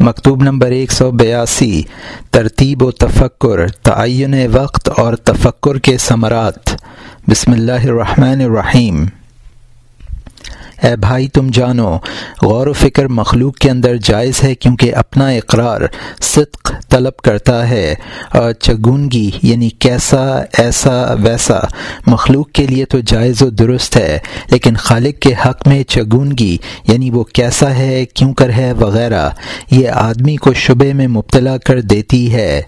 مکتوب نمبر ایک سو بیاسی، ترتیب و تفکر، تعین وقت اور تفکر کے ثمرات۔ بسم اللہ الرحمن الرحیم۔ اے بھائی تم جانو، غور و فکر مخلوق کے اندر جائز ہے کیونکہ اپنا اقرار صدق طلب کرتا ہے اور چگونگی یعنی کیسا، ایسا، ویسا، مخلوق کے لیے تو جائز و درست ہے، لیکن خالق کے حق میں چگونگی یعنی وہ کیسا ہے، کیوں کر ہے، وغیرہ، یہ آدمی کو شبے میں مبتلا کر دیتی ہے۔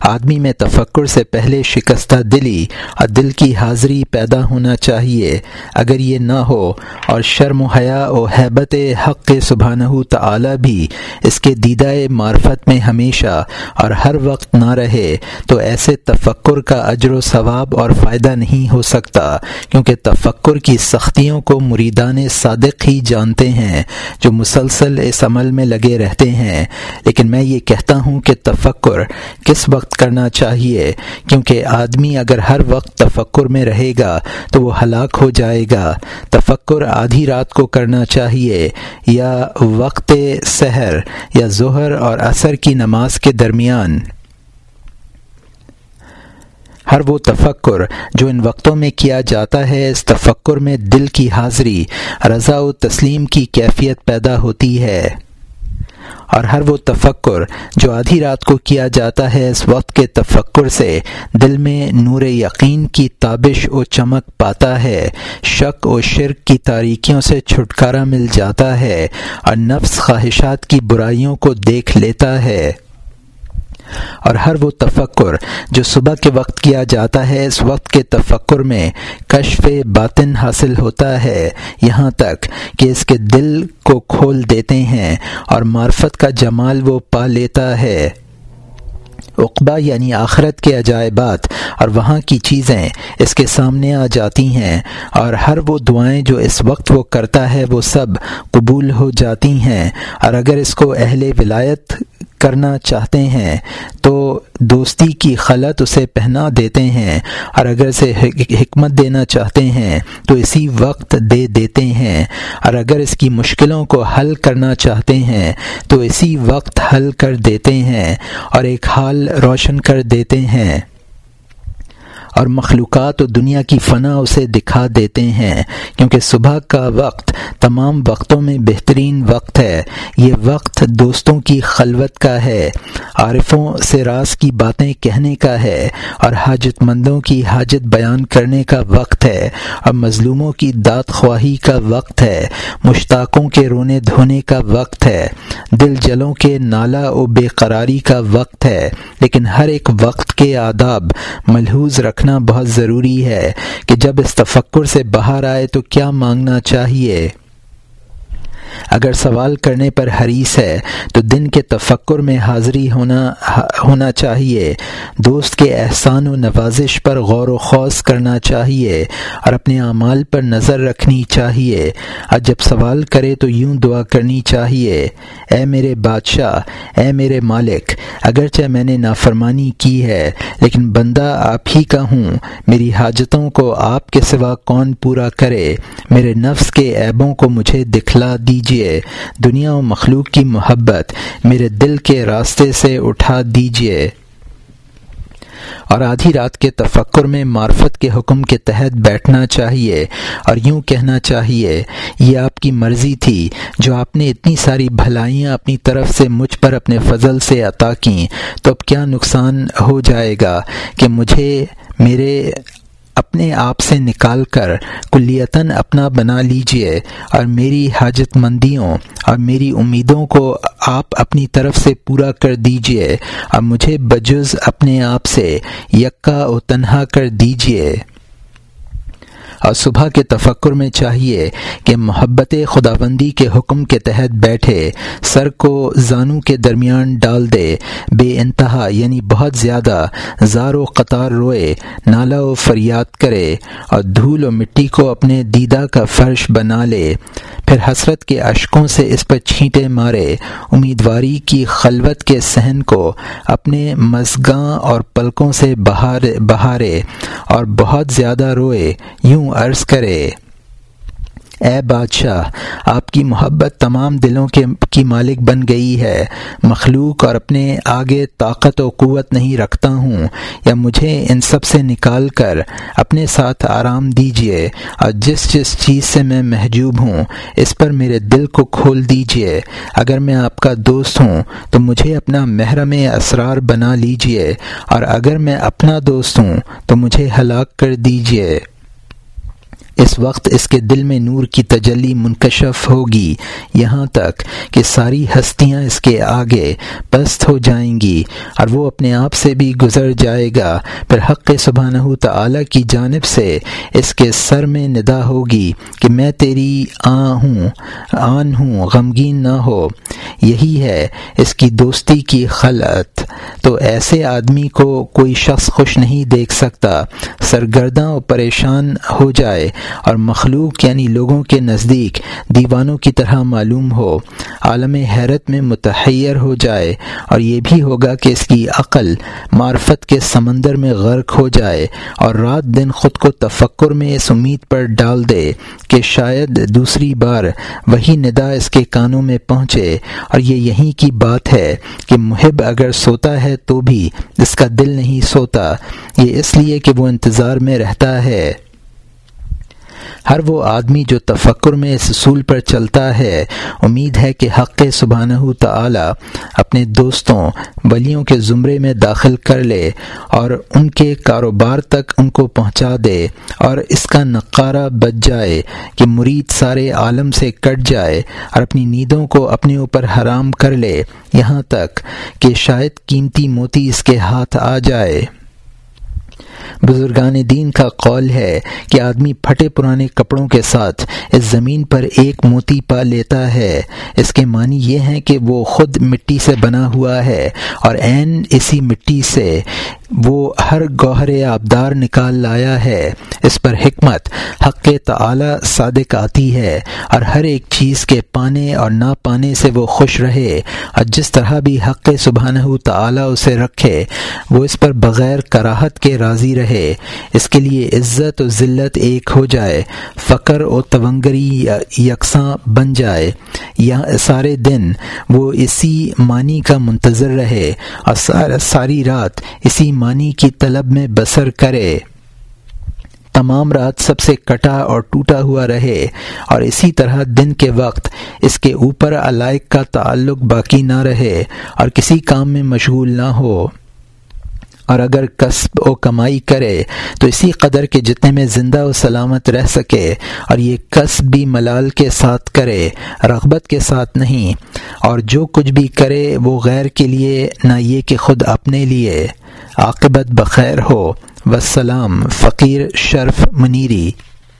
آدمی میں تفکر سے پہلے شکستہ دلی اور دل کی حاضری پیدا ہونا چاہیے۔ اگر یہ نہ ہو اور شرم و حیا و حیبت حق سبحانہ تعالی بھی اس کے دیدہ معرفت میں ہمیشہ اور ہر وقت نہ رہے، تو ایسے تفکر کا اجر و ثواب اور فائدہ نہیں ہو سکتا، کیونکہ تفکر کی سختیوں کو مریدان صادق ہی جانتے ہیں، جو مسلسل اس عمل میں لگے رہتے ہیں۔ لیکن میں یہ کہتا ہوں کہ تفکر کس وقت کرنا چاہیے، کیونکہ آدمی اگر ہر وقت تفکر میں رہے گا تو وہ ہلاک ہو جائے گا۔ تفکر آدھی رات کو کرنا چاہیے، یا وقت سحر یا ظہر اور عصر کی نماز کے درمیان۔ ہر وہ تفکر جو ان وقتوں میں کیا جاتا ہے، اس تفکر میں دل کی حاضری، رضا و تسلیم کی کیفیت پیدا ہوتی ہے۔ اور ہر وہ تفکر جو آدھی رات کو کیا جاتا ہے اس وقت کے تفکر سے دل میں نور یقین کی تابش و چمک پاتا ہے، شک و شرک کی تاریکیوں سے چھٹکارا مل جاتا ہے اور نفس خواہشات کی برائیوں کو دیکھ لیتا ہے۔ اور ہر وہ تفکر جو صبح کے وقت کیا جاتا ہے، اس وقت کے تفکر میں کشف باطن حاصل ہوتا ہے۔ یہاں تک کہ اس کے دل کو کھول دیتے ہیں اور معرفت کا جمال وہ پا لیتا ہے۔ اقبا یعنی آخرت کے عجائبات اور وہاں کی چیزیں اس کے سامنے آ جاتی ہیں اور ہر وہ دعائیں جو اس وقت وہ کرتا ہے وہ سب قبول ہو جاتی ہیں۔ اور اگر اس کو اہل ولایت کرنا چاہتے ہیں، تو دوستی کی خلط اسے پہنا دیتے ہیں۔ اور اگر اسے حکمت دینا چاہتے ہیں، تو اسی وقت دے دیتے ہیں۔ اور اگر اس کی مشکلوں کو حل کرنا چاہتے ہیں، تو اسی وقت حل کر دیتے ہیں۔ اور ایک حال روشن کر دیتے ہیں۔ اور مخلوقات و دنیا کی فنا اسے دکھا دیتے ہیں، کیونکہ صبح کا وقت تمام وقتوں میں بہترین وقت ہے۔ یہ وقت دوستوں کی خلوت کا ہے، عارفوں سے راز کی باتیں کہنے کا ہے، اور حاجت مندوں کی حاجت بیان کرنے کا وقت ہے، اور مظلوموں کی داد خواہی کا وقت ہے۔ مشتاقوں کے رونے دھونے کا وقت ہے، دل جلوں کے نالا و بے قراری کا وقت ہے۔ لیکن ہر ایک وقت کے آداب ملحوظ رکھ رکھنا بہت ضروری ہے کہ جب اس تفکر سے باہر آئے تو کیا مانگنا چاہیے؟ اگر سوال کرنے پر حریث ہے تو دن کے تفکر میں حاضری ہونا ہونا چاہیے۔ دوست کے احسان و نوازش پر غور و خوص کرنا چاہیے اور اپنے اعمال پر نظر رکھنی چاہیے۔ اور جب سوال کرے تو یوں دعا کرنی چاہیے۔ اے میرے بادشاہ، اے میرے مالک، اگرچہ میں نے نافرمانی کی ہے، لیکن بندہ آپ ہی کا ہوں۔ میری حاجتوں کو آپ کے سوا کون پورا کرے؟ میرے نفس کے عیبوں کو مجھے دکھلا دی دیجیے دنیا و مخلوق کی محبت میرے دل کے راستے سے اٹھا دیجیے اور آدھی رات کے تفکر میں معرفت کے حکم کے تحت بیٹھنا چاہیے اور یوں کہنا چاہیے، یہ آپ کی مرضی تھی جو آپ نے اتنی ساری بھلائیاں اپنی طرف سے مجھ پر اپنے فضل سے عطا کیں، تو اب کیا نقصان ہو جائے گا کہ مجھے، میرے اپنے آپ سے نکال کر کلیتاً اپنا بنا لیجیے اور میری حاجت مندیوں اور میری امیدوں کو آپ اپنی طرف سے پورا کر دیجیے اور مجھے بجز اپنے آپ سے یکا و تنہا کر دیجیے۔ اور صبح کے تفکر میں چاہیے کہ محبت خداوندی کے حکم کے تحت بیٹھے، سر کو زانو کے درمیان ڈال دے، بے انتہا یعنی بہت زیادہ زار و قطار روئے نالا و فریاد کرے اور دھول و مٹی کو اپنے دیدہ کا فرش بنا لے۔ پھر حسرت کے اشکوں سے اس پر چھینٹے مارے، امیدواری کی خلوت کے سہن کو اپنے مزگاں اور پلکوں سے بہارے اور بہت زیادہ روئے، یوں عرض کرے۔ اے بادشاہ، آپ کی محبت تمام دلوں کے کی مالک بن گئی ہے۔ مخلوق اور اپنے آگے طاقت و قوت نہیں رکھتا ہوں۔ یا مجھے ان سب سے نکال کر اپنے ساتھ آرام دیجیے۔ اور جس جس چیز سے میں محجوب ہوں، اس پر میرے دل کو کھول دیجیے۔ اگر میں آپ کا دوست ہوں، تو مجھے اپنا محرم اسرار بنا لیجیے۔ اور اگر میں اپنا دوست ہوں، تو مجھے ہلاک کر دیجیے۔ اس وقت اس کے دل میں نور کی تجلی منکشف ہوگی، یہاں تک کہ ساری ہستیاں اس کے آگے پست ہو جائیں گی اور وہ اپنے آپ سے بھی گزر جائے گا۔ پھر حق سبحانہ تعالی کی جانب سے اس کے سر میں ندا ہوگی کہ میں تیری آ ہوں، آن ہوں، غمگین نہ ہو۔ یہی ہے اس کی دوستی کی خلط تو ایسے آدمی کو کوئی شخص خوش نہیں دیکھ سکتا، سرگرداں اور پریشان ہو جائے۔ اور مخلوق یعنی لوگوں کے نزدیک دیوانوں کی طرح معلوم ہو، عالم حیرت میں متحیر ہو جائے، اور یہ بھی ہوگا کہ اس کی عقل معرفت کے سمندر میں غرق ہو جائے اور رات دن خود کو تفکر میں اس امید پر ڈال دے کہ شاید دوسری بار وہی ندا اس کے کانوں میں پہنچے۔ اور یہ یہیں کی بات ہے کہ محب اگر سوتا ہے تو بھی اس کا دل نہیں سوتا، یہ اس لیے کہ وہ انتظار میں رہتا ہے۔ ہر وہ آدمی جو تفکر میں اس اصول پر چلتا ہے، امید ہے کہ حق سبحانہ تعالی اپنے دوستوں، ولیوں کے زمرے میں داخل کر لے اور ان کے کاروبار تک ان کو پہنچا دے اور اس کا نقارہ بچ جائے کہ مرید سارے عالم سے کٹ جائے اور اپنی نیندوں کو اپنے اوپر حرام کر لے۔ یہاں تک کہ شاید قیمتی موتی اس کے ہاتھ آ جائے۔ بزرگان دین کا قول ہے کہ آدمی پھٹے پرانے کپڑوں کے ساتھ اس زمین پر ایک موتی پا لیتا ہے۔ اس کے معنی یہ ہیں کہ وہ خود مٹی سے بنا ہوا ہے اور عین اسی مٹی سے وہ ہر گوہر آبدار نکال لایا ہے۔ اس پر حکمت، حق تعالی صادق آتی ہے اور ہر ایک چیز کے پانے اور نہ پانے سے وہ خوش رہے اور جس طرح بھی حق سبحانہ تعالی اسے رکھے، وہ اس پر بغیر کراہت کے راضی رہے، اس کے لیے عزت و ذلت ایک ہو جائے، فقر و تونگری یکساں بن جائے۔ یا سارے دن وہ اسی معنی کا منتظر رہے، اور ساری رات اسی معنی کی طلب میں بسر کرے۔ تمام رات سب سے کٹا اور ٹوٹا ہوا رہے، اور اسی طرح دن کے وقت اس کے اوپر علائق کا تعلق باقی نہ رہے، اور کسی کام میں مشغول نہ ہو۔ اور اگر قصب و کمائی کرے، تو اسی قدر کے جتنے میں زندہ و سلامت رہ سکے اور یہ قصب بھی ملال کے ساتھ کرے، رغبت کے ساتھ نہیں۔ اور جو کچھ بھی کرے، وہ غیر کے لیے، نہ یہ کہ خود اپنے لیے۔ عاقبت بخیر ہو۔ وسلام فقیر شرف منیری۔